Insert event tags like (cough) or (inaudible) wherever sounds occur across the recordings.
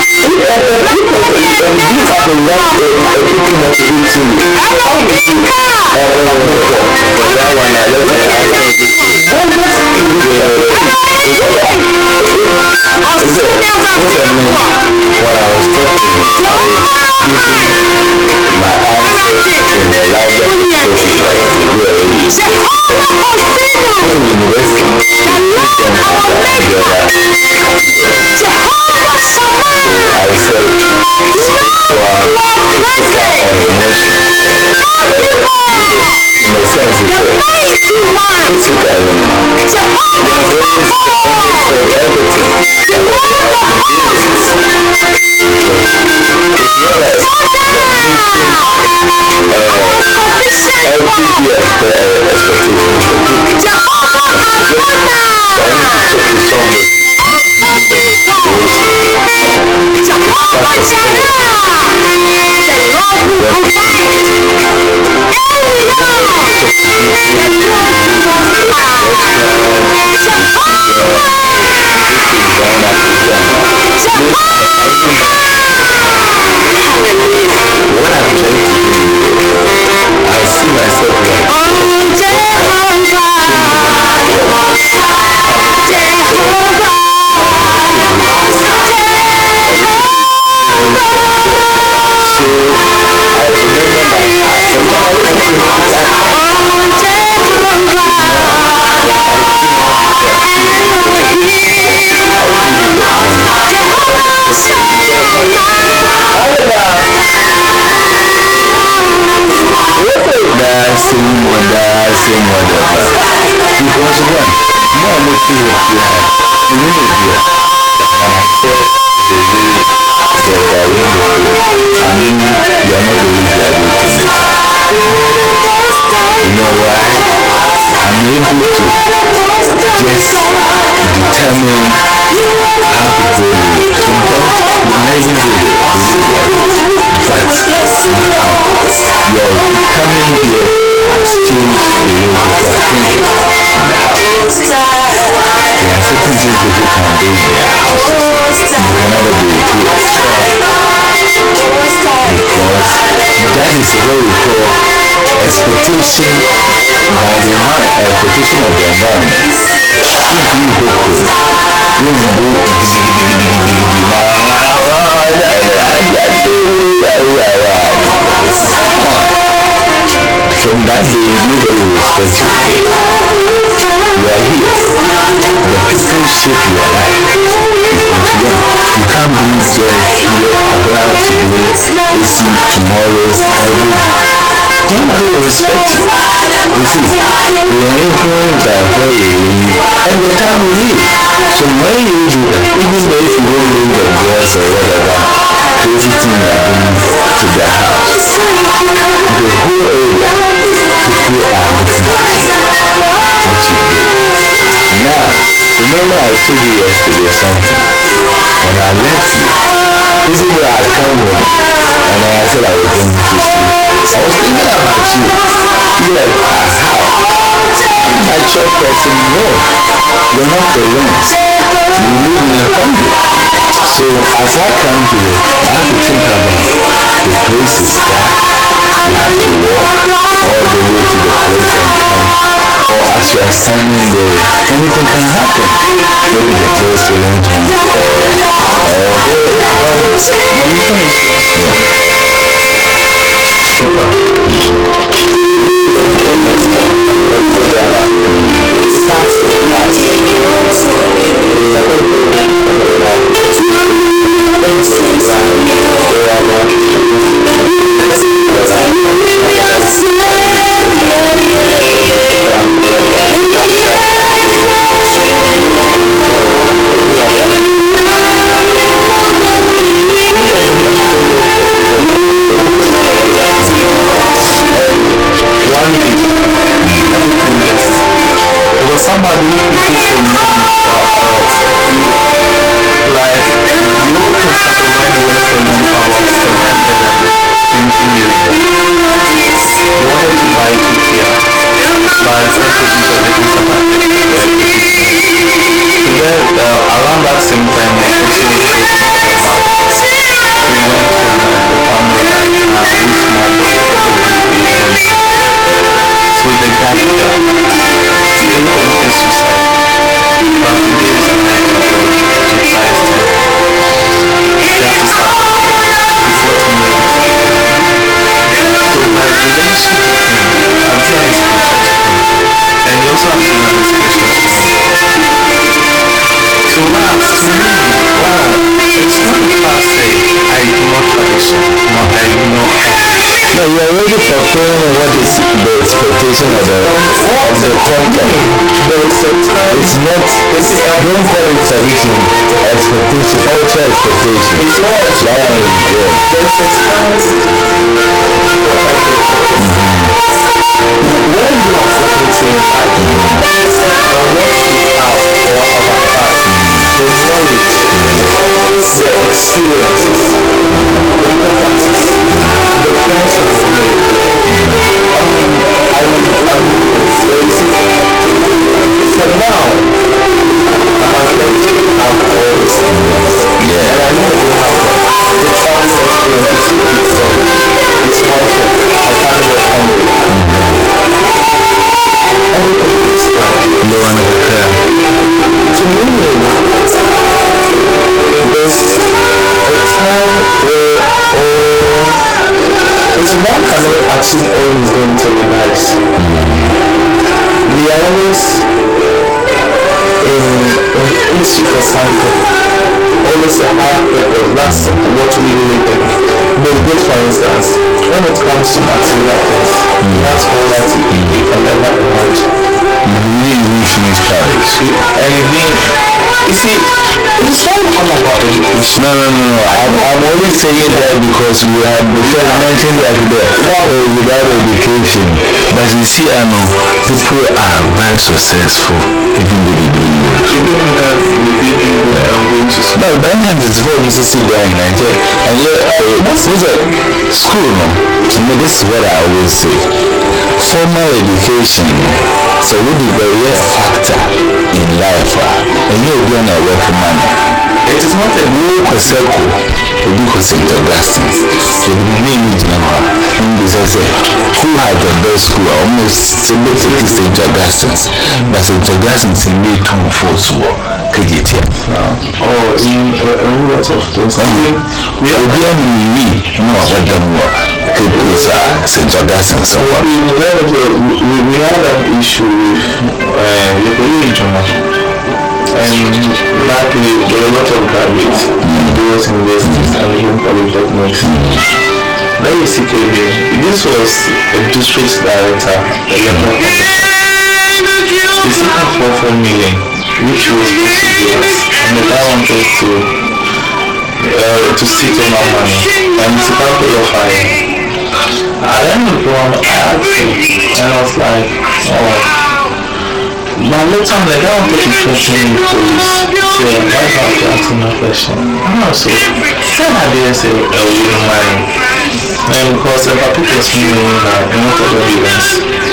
Because one, more come visit our houses. You here. Because that is really for expectation by the expectation of the environment. If you go to you will go From that day, nobody will respect you. you are here. the people shape your life. Because yeah, you can't be just here about today, facing tomorrow's every day. Don't respect you. You see, we are influenced by where you live and the time you live. So when you do that, even though if you don't bring your girls or whatever, everything you are doing to their house, the whole area I was two years to or something. And I left you. This is where I come from. And I said I would bring you to I was thinking about you. You're like, how? I'm not your person, no. You're not the one. You live in a country. So as I come to you, I have to think about the places that you have to walk all the way to the place I'm come. Last time we did anything can happen. Maybe the close to London. The, uh, without education. But you see, I know people are very successful even though they don't know. To. No, Birmingham is very easy to go in Nigeria. And yet, uh, this is a school? To me, this is what I always say. Formal education, so would be very factor in life. uh, And you're going to work money. It is not a New Koseko, Obi Koseko Augustine. So the name is now, and this is a who had the best school, almost similar to St. Augustine's. But St. Augustine's in May 24th war, A. We are had an issue with the. And luckily, there were a lot of graduates those universities and even polytechnics. Basically, this was a district director, a local The second for four million, which was supposed to us, and the guy wanted to uh, to sit on our money, and it's about to go high. At the end of the one, I asked him, and I was like, oh. But later the guy wanted to threaten me with police. So why can't you ask him a question? And I was so, then I didn't say, oh, you don't. And because I put this in that, and not other evidence.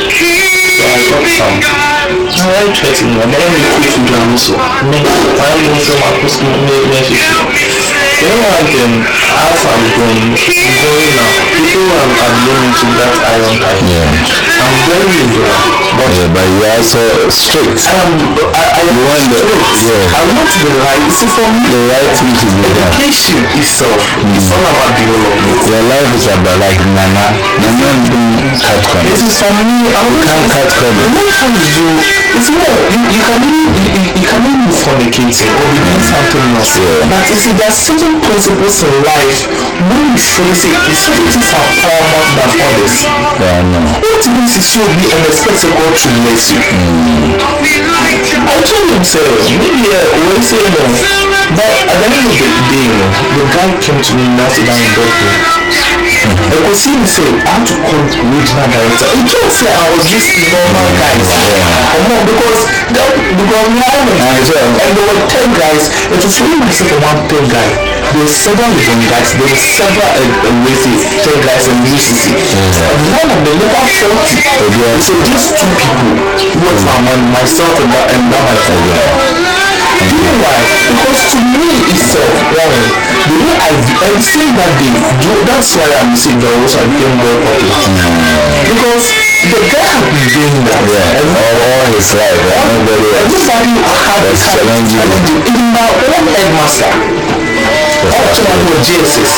So I got some. Now I threatened him, but then we quit to jam so. Me, I didn't say my you know one thing, as I'm going, going now, people are, learning to that iron type. Yeah. I'm very liberal, but Yeah, but you are so strict. um, I, I You want the- yeah. I want the right. You see, for me, The right thing to be done. education itself is all about development. Your life is about like Nana. Nana don't cut corners. is for me. I You can't cut corners. next one you. It's more. You, you can even you, you, can even be fornicating or be doing something else. Yeah. But you see, there are certain principles in life when you surely say certain things are paramount than others. Yeah, no. What means is you be and expect God to bless you. I told him, say, maybe uh, we'll say no. But at the end of the day, the guy came to me now sit down in bedroom. I could see him say, I had to call regional director. He just say I was just normal guys. On, because the, because we are I saw. and there were 10 guys. It was only myself and one 10 guy. There were several young guys. There were several uh, uh, races, 10 guys in UCC. And one of them never felt it. So these two people, was my man, myself and that, and that my friend. Do you know why? Because to me itself, Warren, the way I and saying that day, do- that's why I'm saying that also I became very popular. Because the guy had been doing that. Yeah, And all, all his life, yeah, else. Everybody had challenging. challenging. Even my own headmaster. Ọ̀chọ́ àwọn JSS.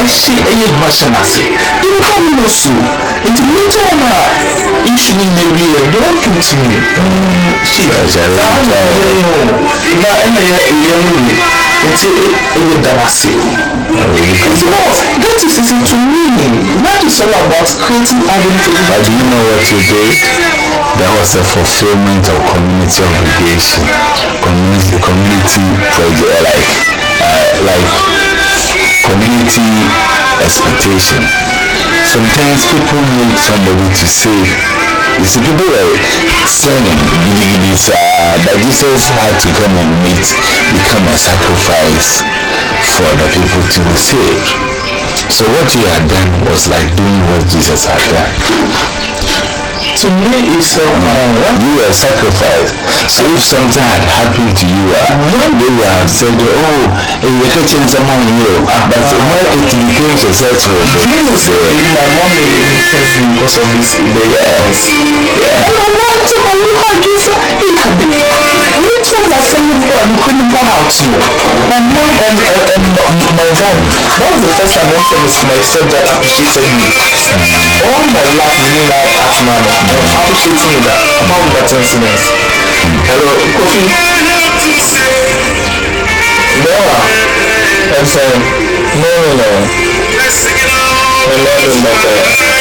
Ẹ ṣe ẹyẹ ìgbàṣẹ náà sí. Ibi ká lọ sùn. Ètò méjì ọ̀nà iṣu ní ilé rí ẹ̀ ló ń kún tì mí. Ṣé Ẹ̀ṣẹ̀ ló ń àwọn tọ́ ọ. ẹ̀yẹ o? Ìgbà ẹ̀nà ẹ̀yẹ ẹ̀yẹ ń rìn. Ètí ẹ̀yẹ dára sí. Because that is easy to me. That is all about creating identity. But do you know what you did? That was a fulfillment of community obligation, community community project, like uh, like community expectation. Sometimes people need somebody to say. You see, people were sinning, this, uh, but Jesus had to come and meet, become a sacrifice for the people to be saved. So what you had done was like doing what Jesus had done. To me, it's um, uh, You were sacrificed. So if something had happened to you, uh, they would have said, oh, hey, you're catching someone here. But when it became successful, they Jesus, they- my mom made me test because of this yes. Yeah. And I been. Are saying and couldn't come out to My and, and, and my dad, that was the first time one time my stepdad appreciated me. All my life, me like at man, appreciating me that about that incident. Hello, Kofi. Noah. I'm saying, no, no, no. My mom is better.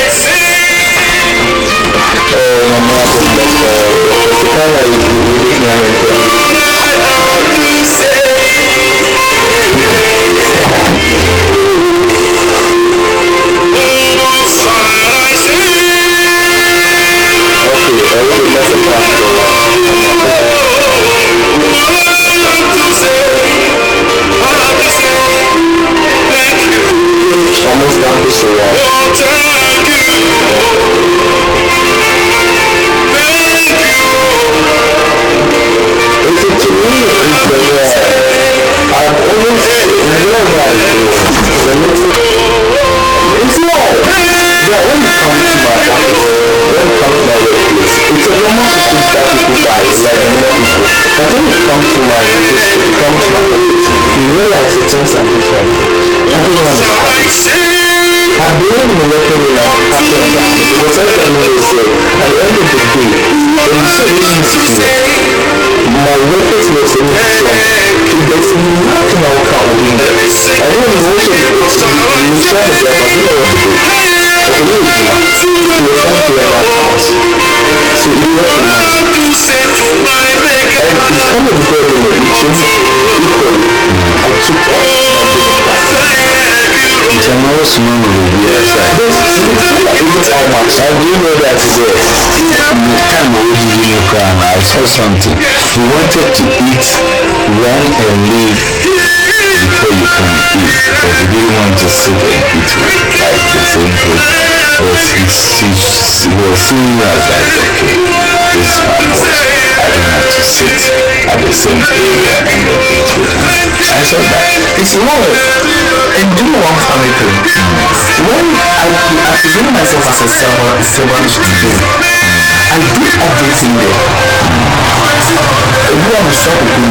Saw something we wanted to eat run and leave before you come eat but we didn't want to sit and eat like the same food was he, he, he was seeing us like okay this is my house I don't have to sit at the same area and eat with him I saw that It's more, and do you know one funny thing? When I, I present myself as a servant, a servant to him, I do everything there. Every one is so good.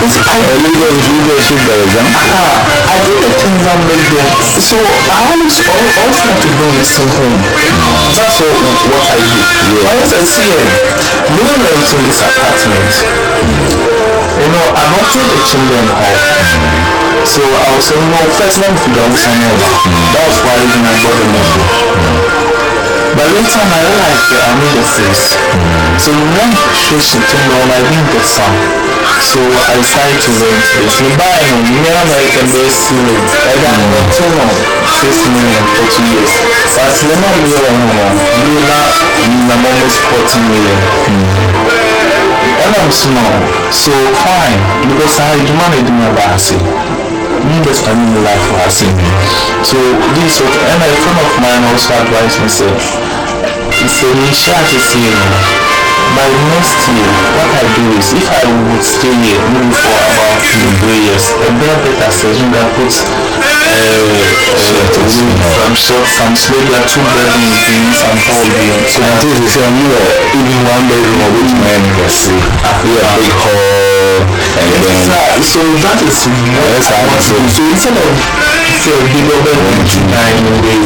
It's I leader leadership is Ah, I do the things that make them. So I always all try to bring this to home. That's what, what I do. Yeah. Once I see it, no rent in this apartment. You know, I'm not the children home. So I was saying, no, first let me figure out somewhere. That was why I got the money. But later I realized that I need a face. So when she turned on, I didn't get some. So I decided to rent it. So buy him, me American based student. I got him two more, six million for two years. But the not me one more. You not, I'm almost 14 million. Hmm. And I'm small, so fine, because I it in my basi. Me just I mean life for us So this was, and a friend of mine also advised me say, he said, to see you. By next year, what I do is, if I would stay here maybe for about two, three years, a better better session that puts uh, uh, some short, some a two bedroom in some hall being. So And this is a new even one bedroom of which man can see. We have big hall and then. So that is Yes, I want to. So instead of say to nine away,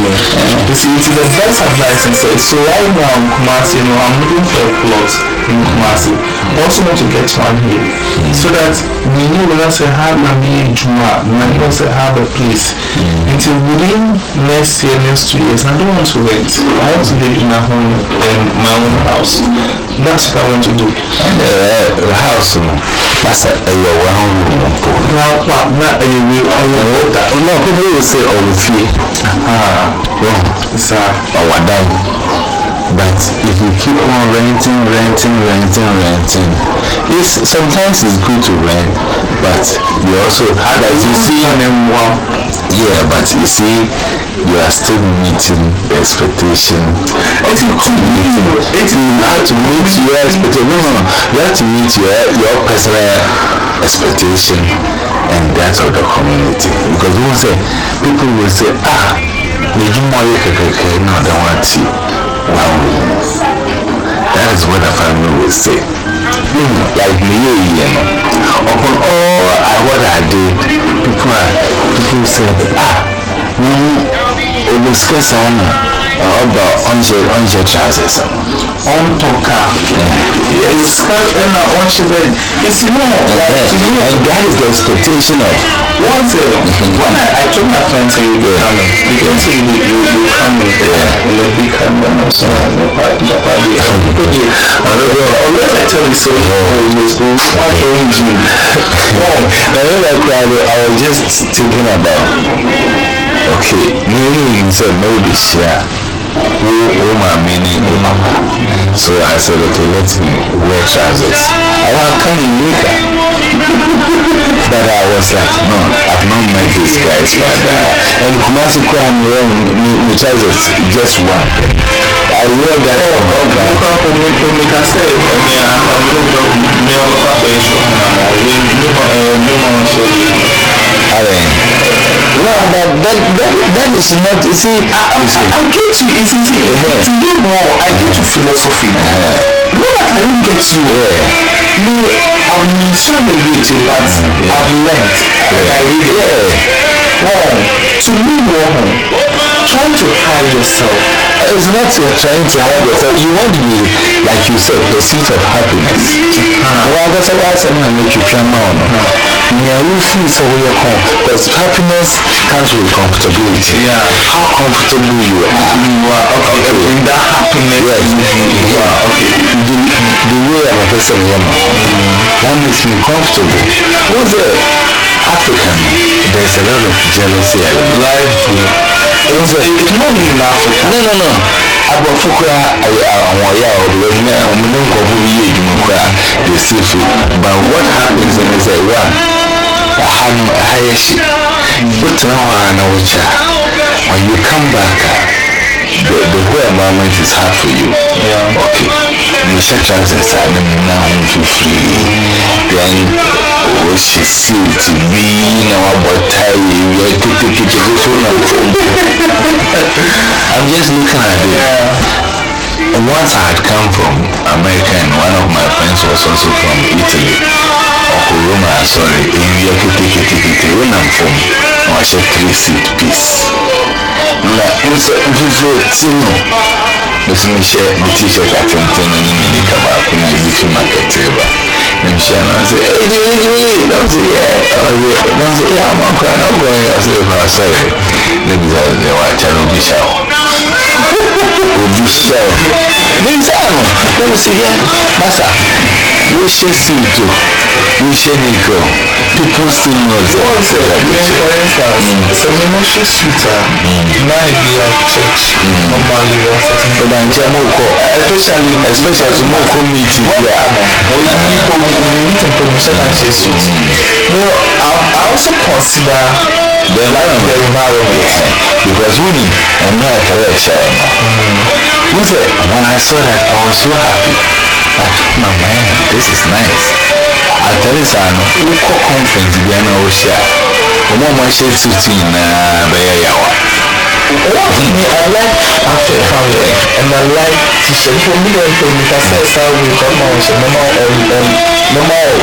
you see, it is the best advice and say. So right now in Kumasi, you know, I'm looking for a plot in Kumasi. I also want to get one here, so that we know I say have my me Juma, when I say have a place. Until within next year, next two years, I don't want to rent. I want to live in a home, my own house. That's what I want to do. and uh, the house no that's a your one room po. Now, not a real, I will that. No, people will say oh fie. Ah, wrong. Sir. Or down. But if you keep on renting, renting, renting, renting, it's sometimes it's good to rent, but you also that you see them well. Yeah, but you see, you are still meeting the expectation the community. You have to meet your expectation. No, no, no. You have to meet your your personal expectation and that of the community. Because will say, people will say, ah, the Jumoye Kekeke, no, they want to. That is what the family will say. Hmm, like me, you know. Ah, mm, it was scarce on about unshare, unshare trousers. on talker. It's kind of a on bed. It's more like to me. And that is the expectation of One thing, mm-hmm. when I, I told my friends say you be coming, the friends say you you you coming there, in the big camera or something, the party, the party. Unless I tell you so, oh, you go, why (laughs) don't you? I know that I was just thinking about, okay, maybe you said maybe share. Who, who my meaning. So I said, okay, let me wear trousers. I to come later. But I was like, no, I've not met these guys, uh, and Kumasi Kwan wearing me trousers, just one. I wear that Oh. That, that is not, you see, I, I, you see, I get to, it's easy. Uh-huh. To you more, I get to philosophy. Robert, I didn't get you. Yeah. No, I'm sorry with you, but I've learned. And I really Yeah. Warren, to me, Warren, trying to hide yourself. It's not you're trying to hide yourself. You want to be, like you said, the seat of happiness. Ah. Well, that's why I said, make you try more. Yeah, you feel so we are comfortable. Because happiness comes with comfortability. Yeah. How comfortable you are. Ah, you are okay, okay. in that happiness. Yes. You are okay. The, the way I'm a person, you know, that makes me comfortable. What's the African? There's a lot of jealousy. Life, it's, no no no. Aborɔfo koraa ayɛ àwọn ɔyɛ a ɔde wɔn nyɛ wɔn ne nkɔfo bi yɛ still feel but what happens in is that one aha no aha yɛ hye wotena hɔ a na wokyɛ when you come back the the whole environment is hard for you. Yeah. okay a I'm just looking at it. Once I had come from America and one of my friends was also from Italy. Okuruma, sorry, ewia ketekete when I'm from, I a three seat piece. Na nso nfufuo ti no, bɛsi mi musulunce mutishoka ati mkono nini nikaba kuna vitu makete ba nimshana nse eji eji eji nase ya nase ya mwaka na kwa ya sefa sare nibiza ne wachano bishao ubishao nizano kumsikia basa hyɛ o obi hyɛ o ne nsa no ne bi sɛ yɛ masa wohyɛ suit o wohyɛ nika o people still know say One say said, that you for hyɛ. instance, so we must shoot shooter. Now be at church. Normally, or something. ọba nkyɛn mo kɔ Especially, especially mo kɔ meeting bi a when people we meet in promotion and say suit. No, I, I also consider the environment the environment. because wuni ɛnu atare ɛhyɛ ɛno n sɛ when i saw that i was so happy like my man this is nice atare saa no wokɔ conference bi ana wɔhyɛ a wɔn a wɔahyɛ suit nyinaa bɛyɛ yawa. What me, I like African wear and I like t-shirt. For me, I can make a sense how we come out with normal um, um, normal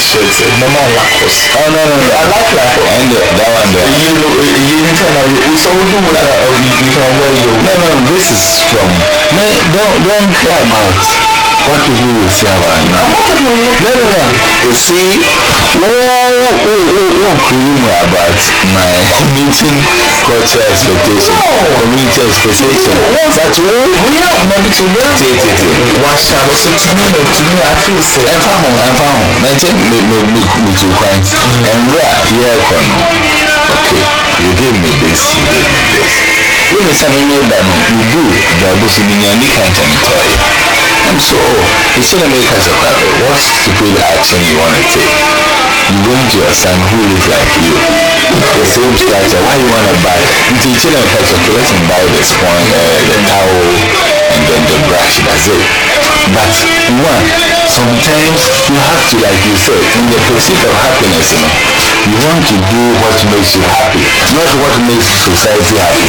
uh, t-shirts, uh, normal Lacoste. oh no no no I like Lacoste. and the, that one there. You know, you know, you so we that. Uh, we can wear you. No, no, this is from. Man, don't don't care about what people will say about you. No, no, no. You see, what what cream about my meeting culture expectation, community expectation. But what? We have money to wear. Take it. Wash out. So to me, no, to me, I feel so. ɛfa ho ɛfa ho na nkyɛn me me me me tu kwan nwura yɛ kɔ no okay you give me this you give me this when you send me da no you do dwaabo so ni nya nika nkyɛn tɔɔye i'm so oh ekyir na make a what's the stupid action you wanna take? You going to your son who look like you. The same structure why you wanna buy? Nti ekyir na make us okay let him buy the sponge uh, the towel and then the brush that's it. But one sometimes you have to like you said in the pursuit of happiness you know you want to do what makes you happy not what makes society happy.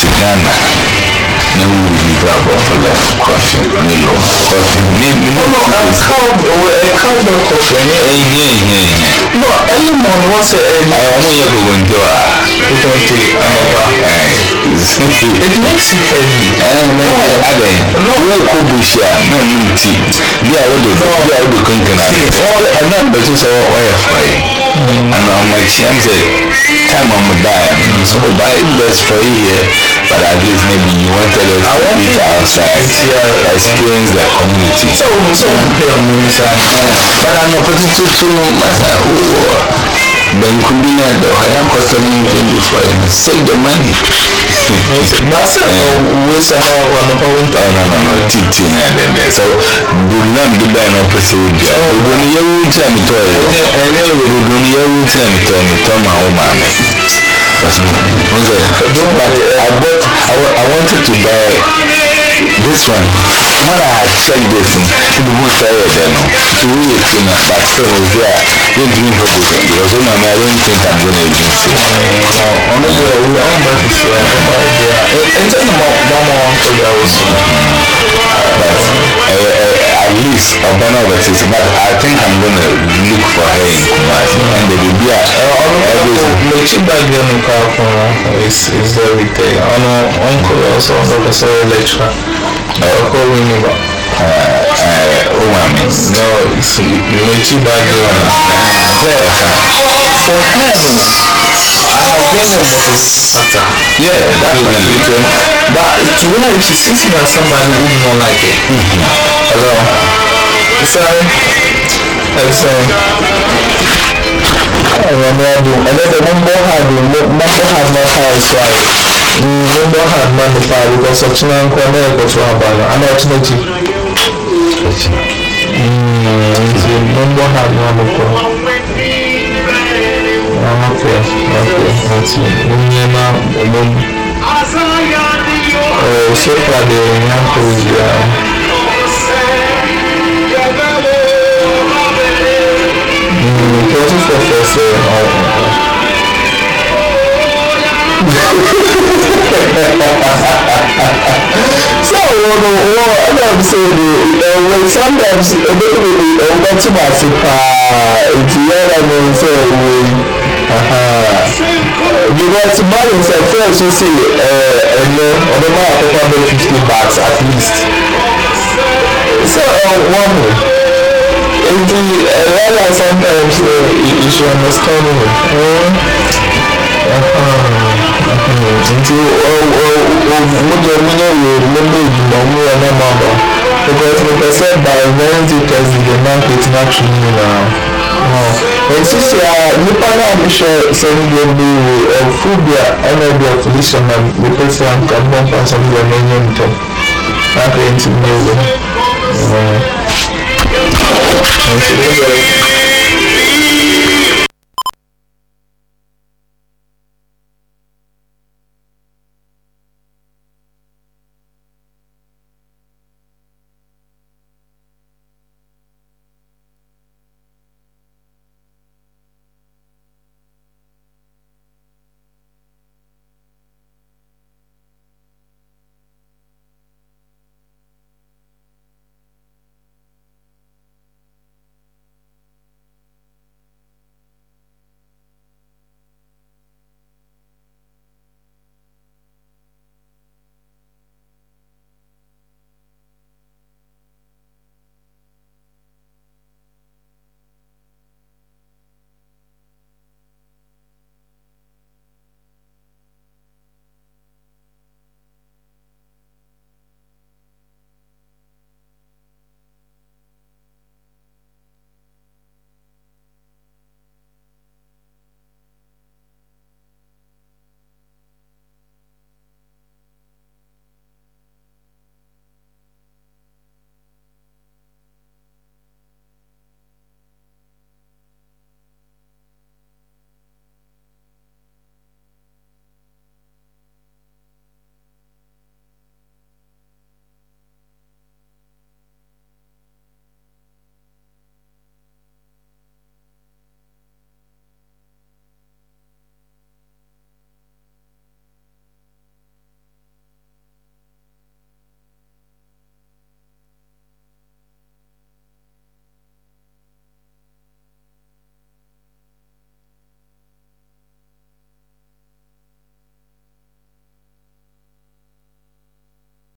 ti ghana ní wúwo ní bàbá ọ̀fọ̀lá kọfí nílò. Kọfí ní nínú No, I can't. I can't make coffee. ẹyìn ẹyìn ẹyìn No, early morning once a ẹ ọmọ yẹ kò wọ́n tó a we don't take another. ẹ It makes you heavy. adẹ wọ́n kó bushi a náà ní ti. Bí a wọ́n dò bí a wọ́n dò kankan náà wọ́n ẹ̀ náà bẹ̀tú sọ wọ́n yẹ fọ́ yẹ and I'm like, time I'm gonna die so buy best for you here but at least maybe you wanted us to eat outside uh, experience the community. So, so we pay on me, sir. But I'm not putting too too much. Banku bi na da haya kwasa min twenty four and save the money. I, I wanted to buy this one when I had checked this in the most area there no to really you know but still you didn't help with it because when I'm I don't think I'm gonna even say ọ̀nà bí ọ̀wọ́ ọ̀hún bá fi ṣe ọ̀hún bá di à ẹ̀ ǹjẹ́ ni mo mọ̀ mọ̀ wọn kọ́ ìyàwó sùn. but uh, uh, at least Obama was it but I think I'm gonna look for her in Kumasi. And the baby ọ̀nà everything mmechi gbàgbé ẹnu ká fún wọn is is everything ọ̀nà ọ̀nkọ́ ọ̀sọ̀ ọ̀nà kẹsẹ̀ lecturer ọ̀kọ́ wí ni bá. uh, uh, oh I mean no mmechi gbàgbé ọ̀nà. For heaven I have been a motor yeah but to where if she's sitting as somebody who do not like it. hello sorry hard mo mo ń bọ́ hard náà ká ẹ̀sọ́ àyè mo ń bọ́ hard náà nípa because ọ̀tún náà ń kọ́ náà ẹ̀kọ́ tó wà báyọ̀ àná ọ̀tún náà jì nti mo ń okay, okay, that's it. Nyema Olum. Oh, so far the Nyanko is there. Mm, it was just the first year. so wọn ò wọ ẹnna mi sọ de ẹwọ sometimes ẹgbẹ́ mi ni ọgbẹ́ tí màá fi pa ètùyẹ́rẹ́ mi sọ ìwé yìí. Because mine sẹ fẹẹ so si ẹ ẹnẹ ọdún máa kọkọ bẹ fifty bags at least so wọn mu nti ẹ̀rọ sometimes uh, you, you should understand me. nti mo jẹ mi yẹ bẹ ìgbìmọ̀ mu yẹ ní ọmọ bọ̀ because mo pẹ sẹ by wednesday thursday the market na tún nti sẹ a nípa náà mi sẹ sẹni bí ẹbí wo ẹfu bi a ẹna ẹbi ọfọlíṣẹ na mo pẹ sẹ nǹkan mọ nǹkan sọ mi yẹ ní ẹnyẹ ntọ n'aka ntì mi yẹ wo. Thank you.